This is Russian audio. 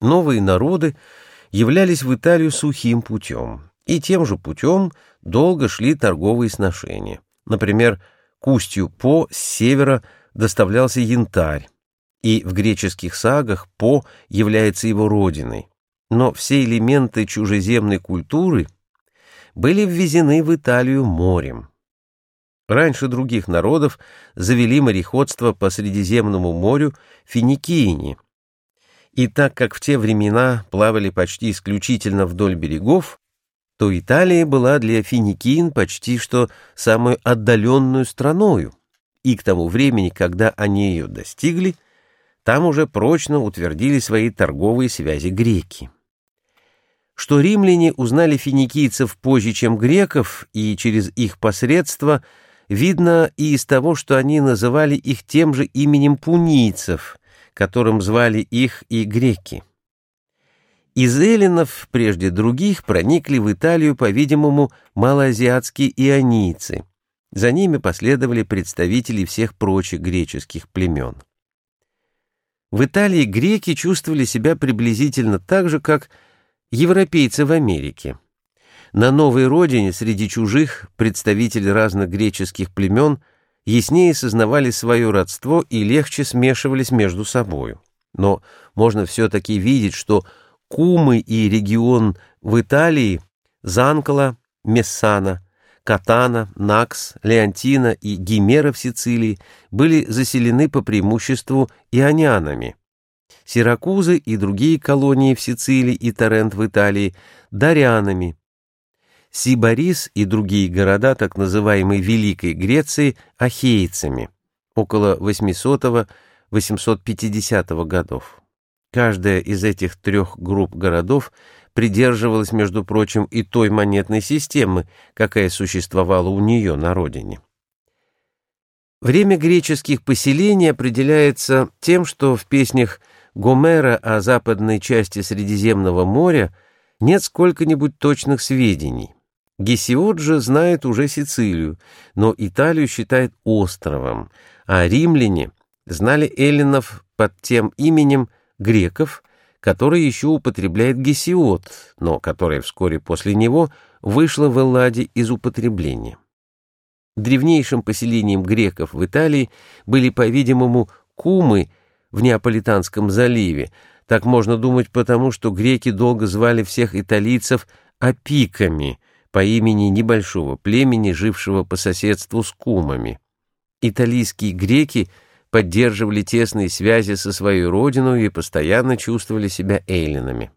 Новые народы являлись в Италию сухим путем, и тем же путем долго шли торговые сношения. Например, к устью По с севера доставлялся янтарь, и в греческих сагах По является его родиной. Но все элементы чужеземной культуры были ввезены в Италию морем. Раньше других народов завели мореходство по Средиземному морю финикийни. И так как в те времена плавали почти исключительно вдоль берегов, то Италия была для финикийн почти что самой отдаленную страною, и к тому времени, когда они ее достигли, там уже прочно утвердили свои торговые связи греки. Что римляне узнали финикийцев позже, чем греков, и через их посредство – видно и из того, что они называли их тем же именем пунийцев, которым звали их и греки. Из эллинов, прежде других, проникли в Италию, по-видимому, малоазиатские ионийцы. За ними последовали представители всех прочих греческих племен. В Италии греки чувствовали себя приблизительно так же, как европейцы в Америке. На новой родине среди чужих представители разных греческих племен яснее сознавали свое родство и легче смешивались между собою. Но можно все-таки видеть, что Кумы и регион в Италии, Занкола, Мессана, Катана, Накс, Леонтина и Гимера в Сицилии были заселены по преимуществу ионянами. Сиракузы и другие колонии в Сицилии и Торрент в Италии – дарянами, Сибарис и другие города так называемой Великой Греции ахейцами около 800-850 годов. Каждая из этих трех групп городов придерживалась, между прочим, и той монетной системы, какая существовала у нее на родине. Время греческих поселений определяется тем, что в песнях Гомера о западной части Средиземного моря нет сколько-нибудь точных сведений. Гесиод же знает уже Сицилию, но Италию считает островом, а римляне знали эллинов под тем именем греков, который еще употребляет Гесиод, но которое вскоре после него вышло в Элладе из употребления. Древнейшим поселением греков в Италии были, по-видимому, кумы в Неаполитанском заливе, так можно думать потому, что греки долго звали всех италийцев опиками – по имени небольшого племени, жившего по соседству с кумами. Италийские греки поддерживали тесные связи со своей родиной и постоянно чувствовали себя эйлинами.